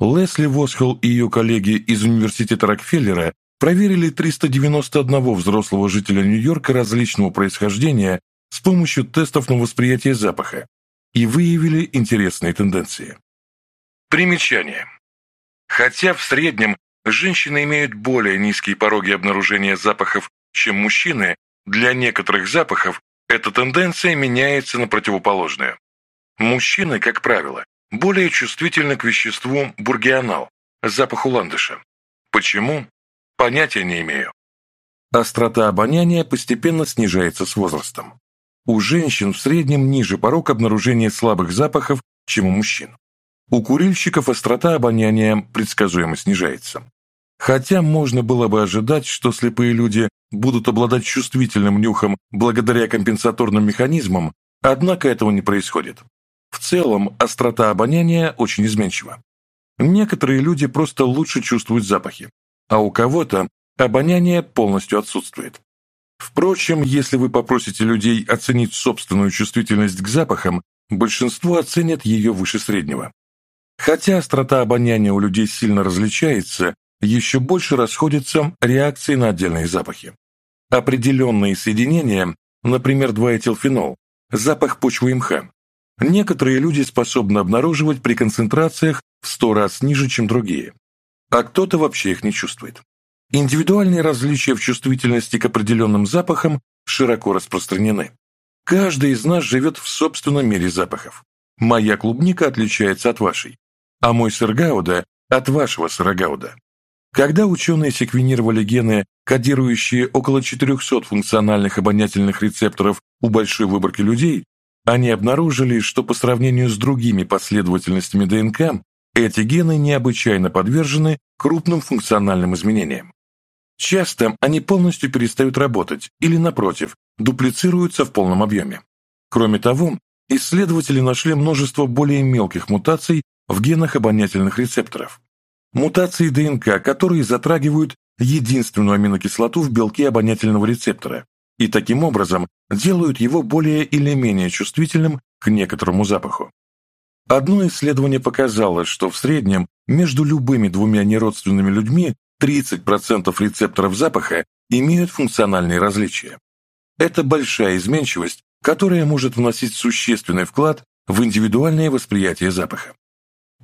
Лесли восхил и ее коллеги из университета Рокфеллера проверили 391 взрослого жителя Нью-Йорка различного происхождения с помощью тестов на восприятие запаха и выявили интересные тенденции. Примечание. Хотя в среднем женщины имеют более низкие пороги обнаружения запахов, чем мужчины, для некоторых запахов эта тенденция меняется на противоположную. Мужчины, как правило, более чувствительны к веществу бургианал, запаху ландыша. Почему? Понятия не имею. Острота обоняния постепенно снижается с возрастом. У женщин в среднем ниже порог обнаружения слабых запахов, чем у мужчин. У курильщиков острота обоняния предсказуемо снижается. Хотя можно было бы ожидать, что слепые люди будут обладать чувствительным нюхом благодаря компенсаторным механизмам, однако этого не происходит целом острота обоняния очень изменчива. Некоторые люди просто лучше чувствуют запахи, а у кого-то обоняние полностью отсутствует. Впрочем, если вы попросите людей оценить собственную чувствительность к запахам, большинство оценят ее выше среднего. Хотя острота обоняния у людей сильно различается, еще больше расходятся реакции на отдельные запахи. Определенные соединения, например, двоэтилфенол, запах почвы мха, Некоторые люди способны обнаруживать при концентрациях в 100 раз ниже, чем другие, а кто-то вообще их не чувствует. Индивидуальные различия в чувствительности к определенным запахам широко распространены. Каждый из нас живет в собственном мире запахов. Моя клубника отличается от вашей, а мой сыр Гауда – от вашего сыра Гауда. Когда ученые секвенировали гены, кодирующие около 400 функциональных обонятельных рецепторов у большой выборки людей, они обнаружили, что по сравнению с другими последовательностями ДНК, эти гены необычайно подвержены крупным функциональным изменениям. Часто они полностью перестают работать или, напротив, дуплицируются в полном объеме. Кроме того, исследователи нашли множество более мелких мутаций в генах обонятельных рецепторов. Мутации ДНК, которые затрагивают единственную аминокислоту в белке обонятельного рецептора, и таким образом делают его более или менее чувствительным к некоторому запаху. Одно исследование показало, что в среднем между любыми двумя неродственными людьми 30% рецепторов запаха имеют функциональные различия. Это большая изменчивость, которая может вносить существенный вклад в индивидуальное восприятие запаха.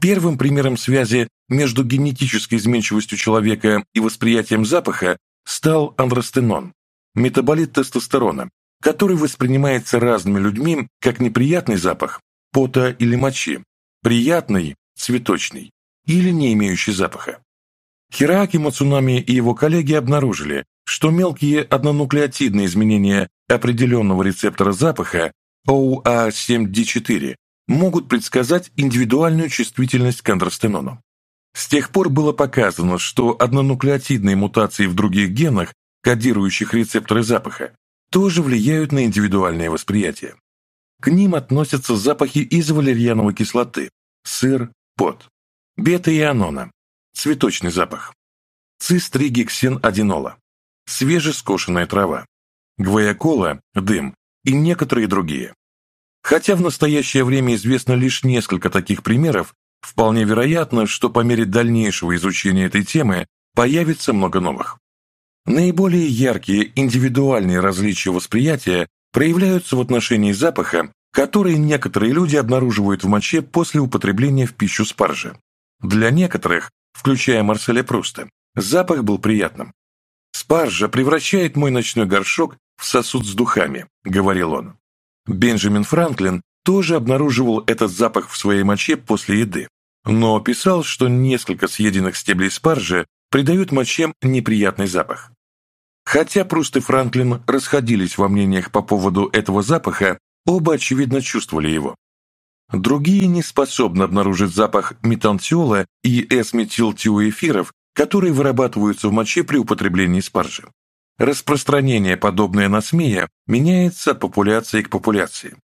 Первым примером связи между генетической изменчивостью человека и восприятием запаха стал андростенон, метаболит тестостерона, который воспринимается разными людьми как неприятный запах пота или мочи, приятный, цветочный или не имеющий запаха. Хираки Мацунами и его коллеги обнаружили, что мелкие однонуклеотидные изменения определенного рецептора запаха OA7D4 могут предсказать индивидуальную чувствительность к андростенону. С тех пор было показано, что однонуклеотидные мутации в других генах кодирующих рецепторы запаха, тоже влияют на индивидуальное восприятие. К ним относятся запахи из валерьяновой кислоты, сыр, пот, бета-ианона, цветочный запах, цистригексин-одинола, свежескошенная трава, гвоякола, дым и некоторые другие. Хотя в настоящее время известно лишь несколько таких примеров, вполне вероятно, что по мере дальнейшего изучения этой темы появится много новых. Наиболее яркие индивидуальные различия восприятия проявляются в отношении запаха, который некоторые люди обнаруживают в моче после употребления в пищу спаржи. Для некоторых, включая Марселя Пруста, запах был приятным. «Спаржа превращает мой ночной горшок в сосуд с духами», — говорил он. Бенджамин Франклин тоже обнаруживал этот запах в своей моче после еды, но писал, что несколько съеденных стеблей спаржи придают мочем неприятный запах. Хотя Пруст и Франклин расходились во мнениях по поводу этого запаха, оба, очевидно, чувствовали его. Другие не способны обнаружить запах метантиола и эсметилтиоэфиров, которые вырабатываются в моче при употреблении спаржи. Распространение, подобное на смея, меняется от популяции к популяции.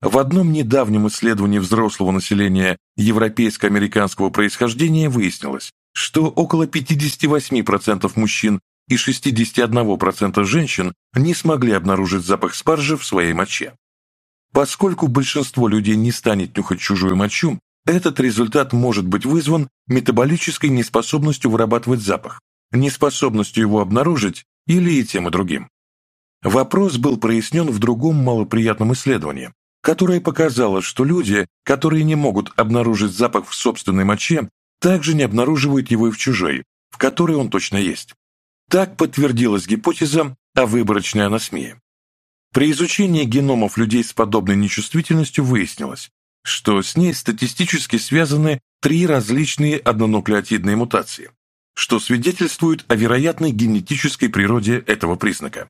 В одном недавнем исследовании взрослого населения европейско-американского происхождения выяснилось, что около 58% мужчин и 61% женщин не смогли обнаружить запах спаржи в своей моче. Поскольку большинство людей не станет нюхать чужую мочу, этот результат может быть вызван метаболической неспособностью вырабатывать запах, неспособностью его обнаружить или и тем и другим. Вопрос был прояснен в другом малоприятном исследовании, которое показало, что люди, которые не могут обнаружить запах в собственной моче, также не обнаруживают его и в чужой, в которой он точно есть. Так подтвердилась гипотеза о выборочной анасмии. При изучении геномов людей с подобной нечувствительностью выяснилось, что с ней статистически связаны три различные однонуклеотидные мутации, что свидетельствует о вероятной генетической природе этого признака.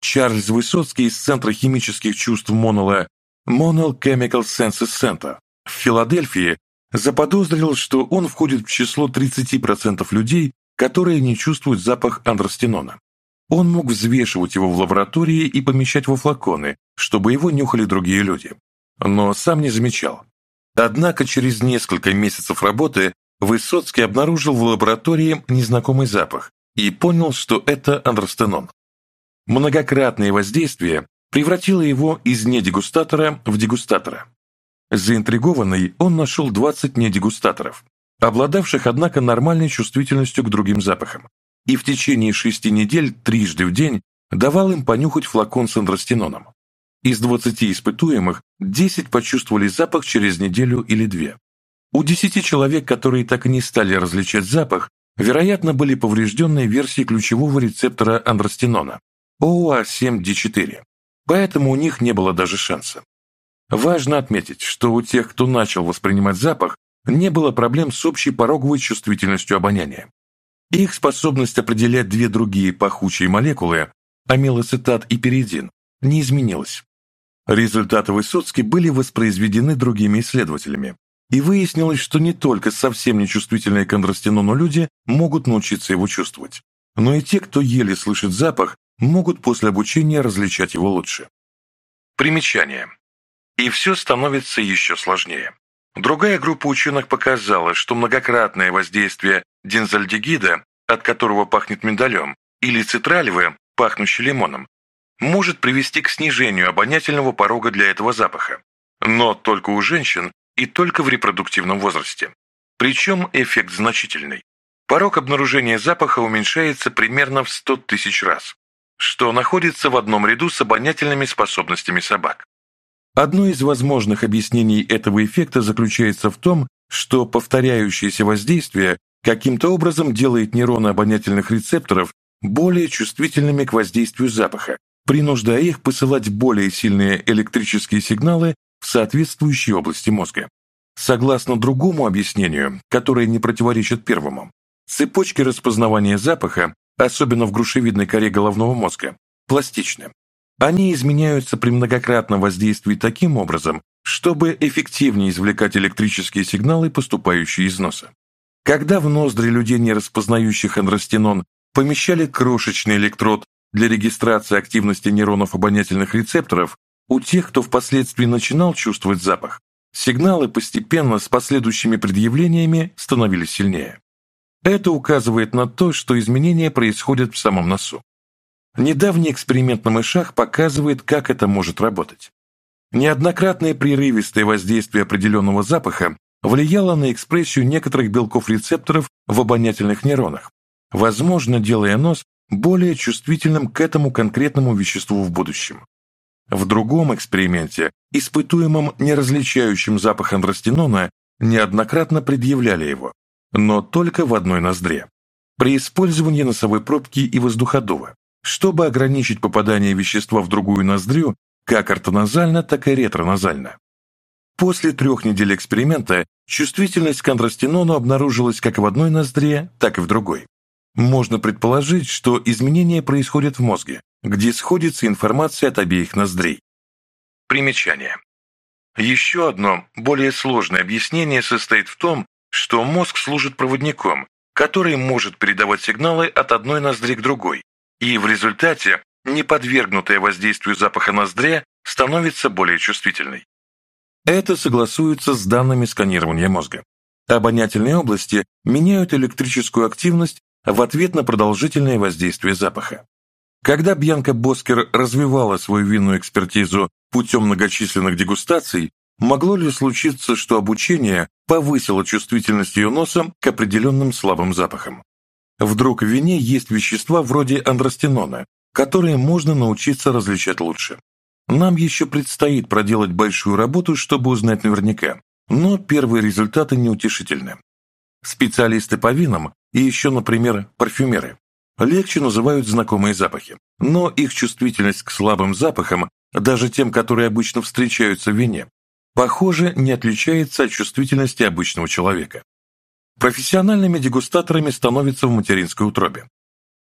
Чарльз Высоцкий из Центра химических чувств Моннелла Monel Chemical Senses Center в Филадельфии заподозрил, что он входит в число 30% людей, которые не чувствуют запах андростенона. Он мог взвешивать его в лаборатории и помещать во флаконы, чтобы его нюхали другие люди. Но сам не замечал. Однако через несколько месяцев работы Высоцкий обнаружил в лаборатории незнакомый запах и понял, что это андростенон. Многократное воздействие превратило его из недегустатора в дегустатора. Заинтригованный, он нашел 20 недегустаторов, обладавших, однако, нормальной чувствительностью к другим запахам, и в течение шести недель трижды в день давал им понюхать флакон с андростеноном. Из 20 испытуемых 10 почувствовали запах через неделю или две. У 10 человек, которые так и не стали различать запах, вероятно, были поврежденные версии ключевого рецептора андростенона – Oa7d4, поэтому у них не было даже шанса. Важно отметить, что у тех, кто начал воспринимать запах, не было проблем с общей пороговой чувствительностью обоняния. Их способность определять две другие пахучие молекулы, амилоцитат и перидин, не изменилась. Результаты Высоцки были воспроизведены другими исследователями, и выяснилось, что не только совсем нечувствительные к андростенону люди могут научиться его чувствовать, но и те, кто еле слышит запах, могут после обучения различать его лучше. Примечание и все становится еще сложнее. Другая группа ученых показала, что многократное воздействие дензальдегида, от которого пахнет миндалем, или цитралевы, пахнущий лимоном, может привести к снижению обонятельного порога для этого запаха, но только у женщин и только в репродуктивном возрасте. Причем эффект значительный. Порог обнаружения запаха уменьшается примерно в 100 тысяч раз, что находится в одном ряду с обонятельными способностями собак. Одно из возможных объяснений этого эффекта заключается в том, что повторяющееся воздействие каким-то образом делает нейроны обонятельных рецепторов более чувствительными к воздействию запаха, принуждая их посылать более сильные электрические сигналы в соответствующие области мозга. Согласно другому объяснению, которое не противоречит первому, цепочки распознавания запаха, особенно в грушевидной коре головного мозга, пластичны. Они изменяются при многократном воздействии таким образом, чтобы эффективнее извлекать электрические сигналы, поступающие из носа. Когда в ноздри людей, не распознающих андростенон, помещали крошечный электрод для регистрации активности нейронов обонятельных рецепторов, у тех, кто впоследствии начинал чувствовать запах, сигналы постепенно с последующими предъявлениями становились сильнее. Это указывает на то, что изменения происходят в самом носу. Недавний эксперимент на мышах показывает, как это может работать. Неоднократное прерывистое воздействие определенного запаха влияло на экспрессию некоторых белков рецепторов в обонятельных нейронах, возможно, делая нос более чувствительным к этому конкретному веществу в будущем. В другом эксперименте, испытуемым неразличающим запах андростенона, неоднократно предъявляли его, но только в одной ноздре. При использовании носовой пробки и воздуходува чтобы ограничить попадание вещества в другую ноздрю как ортоназально, так и ретроназально. После трех недель эксперимента чувствительность к андростенону обнаружилась как в одной ноздре, так и в другой. Можно предположить, что изменения происходят в мозге, где сходится информация от обеих ноздрей. Примечание. Еще одно, более сложное объяснение состоит в том, что мозг служит проводником, который может передавать сигналы от одной ноздри к другой, и в результате неподвергнутая воздействию запаха ноздря становится более чувствительной. Это согласуется с данными сканирования мозга. Обонятельные области меняют электрическую активность в ответ на продолжительное воздействие запаха. Когда Бьянка Боскер развивала свою винную экспертизу путем многочисленных дегустаций, могло ли случиться, что обучение повысило чувствительность ее носа к определенным слабым запахам? Вдруг в вине есть вещества вроде андростенона, которые можно научиться различать лучше. Нам еще предстоит проделать большую работу, чтобы узнать наверняка, но первые результаты неутешительны. Специалисты по винам и еще, например, парфюмеры легче называют знакомые запахи, но их чувствительность к слабым запахам, даже тем, которые обычно встречаются в вине, похоже, не отличается от чувствительности обычного человека. Профессиональными дегустаторами становятся в материнской утробе.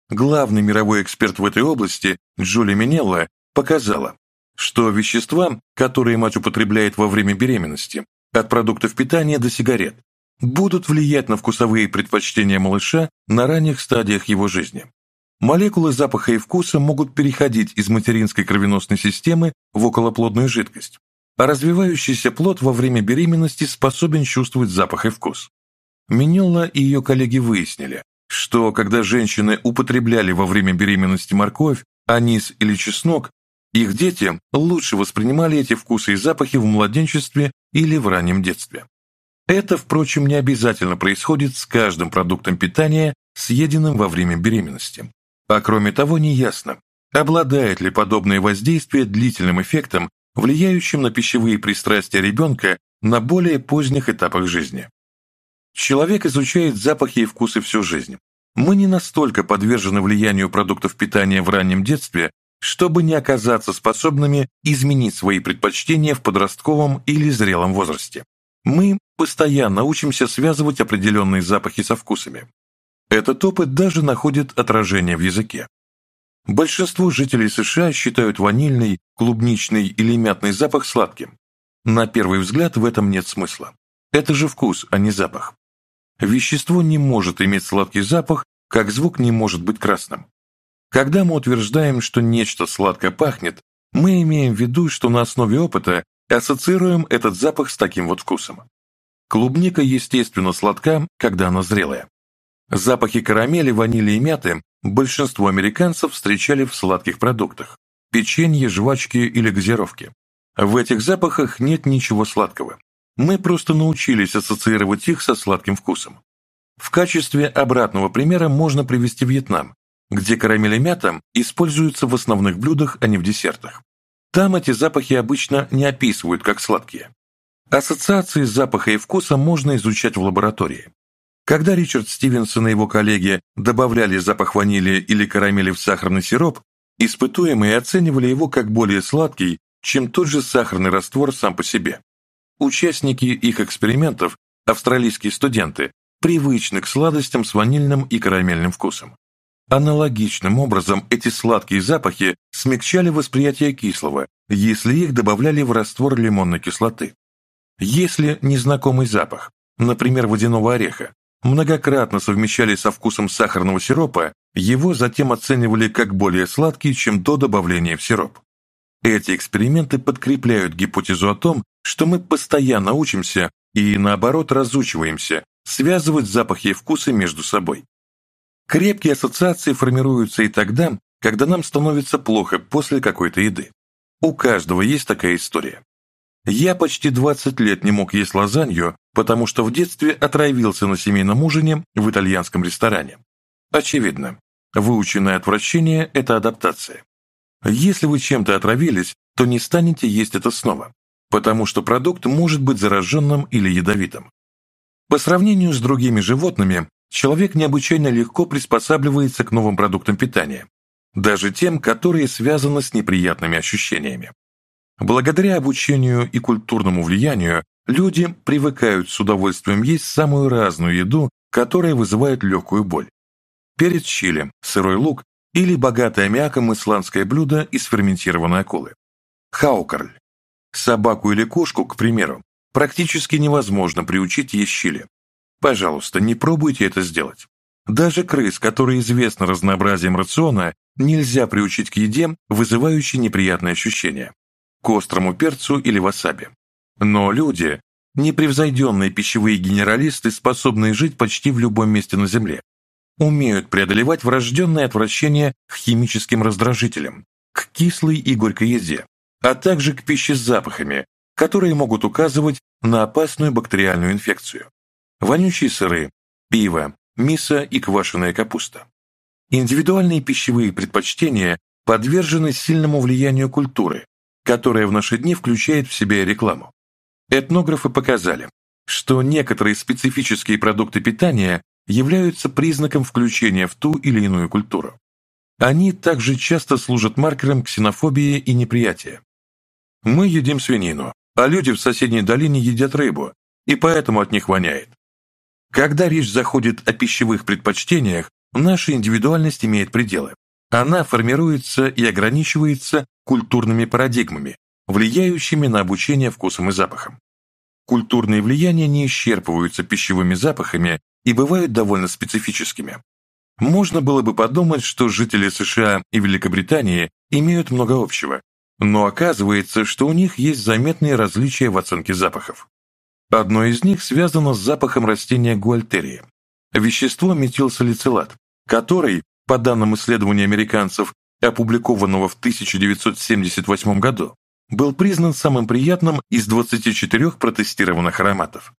Главный мировой эксперт в этой области Джули Минелла показала, что вещества, которые мать употребляет во время беременности, от продуктов питания до сигарет, будут влиять на вкусовые предпочтения малыша на ранних стадиях его жизни. Молекулы запаха и вкуса могут переходить из материнской кровеносной системы в околоплодную жидкость, а развивающийся плод во время беременности способен чувствовать запах и вкус. Минелла и ее коллеги выяснили, что когда женщины употребляли во время беременности морковь, анис или чеснок, их дети лучше воспринимали эти вкусы и запахи в младенчестве или в раннем детстве. Это, впрочем, не обязательно происходит с каждым продуктом питания, съеденным во время беременности. А кроме того, неясно, обладает ли подобное воздействие длительным эффектом, влияющим на пищевые пристрастия ребенка на более поздних этапах жизни. Человек изучает запахи и вкусы всю жизнь. Мы не настолько подвержены влиянию продуктов питания в раннем детстве, чтобы не оказаться способными изменить свои предпочтения в подростковом или зрелом возрасте. Мы постоянно учимся связывать определенные запахи со вкусами. Этот опыт даже находит отражение в языке. Большинство жителей США считают ванильный, клубничный или мятный запах сладким. На первый взгляд в этом нет смысла. Это же вкус, а не запах. Вещество не может иметь сладкий запах, как звук не может быть красным. Когда мы утверждаем, что нечто сладко пахнет, мы имеем в виду, что на основе опыта ассоциируем этот запах с таким вот вкусом. Клубника, естественно, сладка, когда она зрелая. Запахи карамели, ванили и мяты большинство американцев встречали в сладких продуктах – печенье, жвачки или газировки. В этих запахах нет ничего сладкого мы просто научились ассоциировать их со сладким вкусом. В качестве обратного примера можно привести Вьетнам, где карамель и мята используются в основных блюдах, а не в десертах. Там эти запахи обычно не описывают как сладкие. Ассоциации запаха и вкуса можно изучать в лаборатории. Когда Ричард Стивенсон и его коллеги добавляли запах ванили или карамели в сахарный сироп, испытуемые оценивали его как более сладкий, чем тот же сахарный раствор сам по себе. Участники их экспериментов – австралийские студенты, привычны к сладостям с ванильным и карамельным вкусом. Аналогичным образом эти сладкие запахи смягчали восприятие кислого, если их добавляли в раствор лимонной кислоты. Если незнакомый запах, например, водяного ореха, многократно совмещали со вкусом сахарного сиропа, его затем оценивали как более сладкий, чем до добавления в сироп. Эти эксперименты подкрепляют гипотезу о том, что мы постоянно учимся и, наоборот, разучиваемся связывать запахи и вкусы между собой. Крепкие ассоциации формируются и тогда, когда нам становится плохо после какой-то еды. У каждого есть такая история. Я почти 20 лет не мог есть лазанью, потому что в детстве отравился на семейном ужине в итальянском ресторане. Очевидно, выученное отвращение – это адаптация. Если вы чем-то отравились, то не станете есть это снова потому что продукт может быть зараженным или ядовитым. По сравнению с другими животными, человек необычайно легко приспосабливается к новым продуктам питания, даже тем, которые связаны с неприятными ощущениями. Благодаря обучению и культурному влиянию люди привыкают с удовольствием есть самую разную еду, которая вызывает легкую боль. Перец чили, сырой лук или богатое мяком исландское блюдо из ферментированной акулы. Хаукарль Собаку или кошку, к примеру, практически невозможно приучить есть щели. Пожалуйста, не пробуйте это сделать. Даже крыс, которые известны разнообразием рациона, нельзя приучить к еде, вызывающей неприятные ощущения, к острому перцу или васаби. Но люди, непревзойденные пищевые генералисты, способные жить почти в любом месте на Земле, умеют преодолевать врожденное отвращение к химическим раздражителям, к кислой и горькой еде, а также к пище с запахами, которые могут указывать на опасную бактериальную инфекцию. Вонючие сыры, пиво, миса и квашеная капуста. Индивидуальные пищевые предпочтения подвержены сильному влиянию культуры, которая в наши дни включает в себя рекламу. Этнографы показали, что некоторые специфические продукты питания являются признаком включения в ту или иную культуру. Они также часто служат маркером ксенофобии и неприятия, мы едим свинину, а люди в соседней долине едят рыбу, и поэтому от них воняет. Когда речь заходит о пищевых предпочтениях, наша индивидуальность имеет пределы. Она формируется и ограничивается культурными парадигмами, влияющими на обучение вкусам и запахам. Культурные влияния не исчерпываются пищевыми запахами и бывают довольно специфическими. Можно было бы подумать, что жители США и Великобритании имеют много общего, но оказывается, что у них есть заметные различия в оценке запахов. Одно из них связано с запахом растения гуальтерии – вещество метилсалицилат, который, по данным исследования американцев, опубликованного в 1978 году, был признан самым приятным из 24 протестированных ароматов.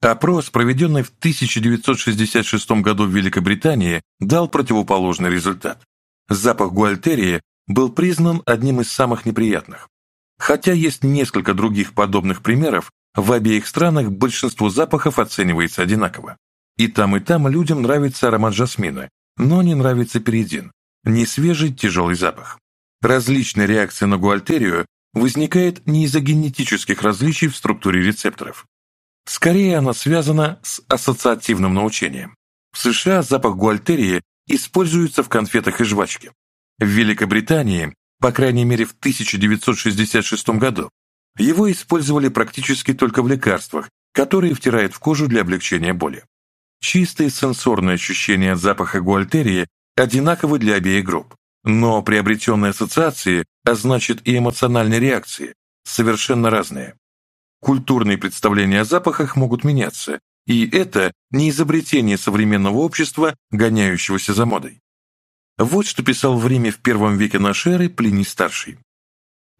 Опрос, проведенный в 1966 году в Великобритании, дал противоположный результат. Запах гуальтерии был признан одним из самых неприятных. Хотя есть несколько других подобных примеров, в обеих странах большинство запахов оценивается одинаково. И там, и там людям нравится аромат жасмина, но не нравится перидин, несвежий тяжелый запах. Различная реакция на гуальтерию возникает не из-за генетических различий в структуре рецепторов. Скорее она связана с ассоциативным научением. В США запах гуальтерии используется в конфетах и жвачке в Великобритании, по крайней мере в 1966 году, его использовали практически только в лекарствах, которые втирают в кожу для облегчения боли. Чистые сенсорные ощущения запаха гуальтерии одинаковы для обеих групп, но приобретенные ассоциации, а значит и эмоциональные реакции, совершенно разные. Культурные представления о запахах могут меняться, и это не изобретение современного общества, гоняющегося за модой. Вот что писал в Риме в первом веке нашей эры Плиний-старший.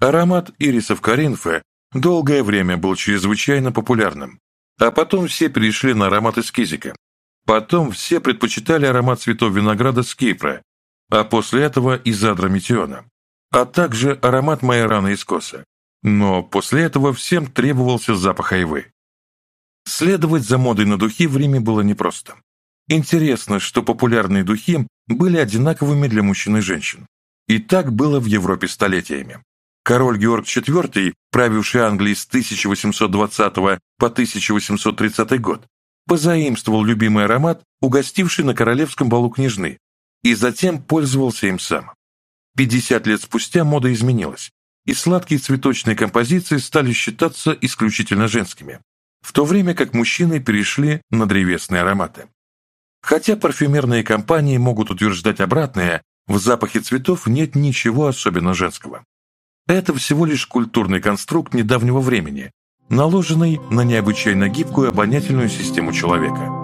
Аромат ирисов Коринфа долгое время был чрезвычайно популярным, а потом все перешли на аромат из кизика. Потом все предпочитали аромат цветов винограда с Кипра, а после этого из адрометиона, а также аромат майорана из коса. Но после этого всем требовался запах айвы. Следовать за модой на духи в Риме было непросто. Интересно, что популярные духи были одинаковыми для мужчин и женщин. И так было в Европе столетиями. Король Георг IV, правивший Англией с 1820 по 1830 год, позаимствовал любимый аромат, угостивший на королевском балу княжны, и затем пользовался им сам. 50 лет спустя мода изменилась, и сладкие цветочные композиции стали считаться исключительно женскими, в то время как мужчины перешли на древесные ароматы. Хотя парфюмерные компании могут утверждать обратное, в запахе цветов нет ничего особенно женского. Это всего лишь культурный конструкт недавнего времени, наложенный на необычайно гибкую обонятельную систему человека –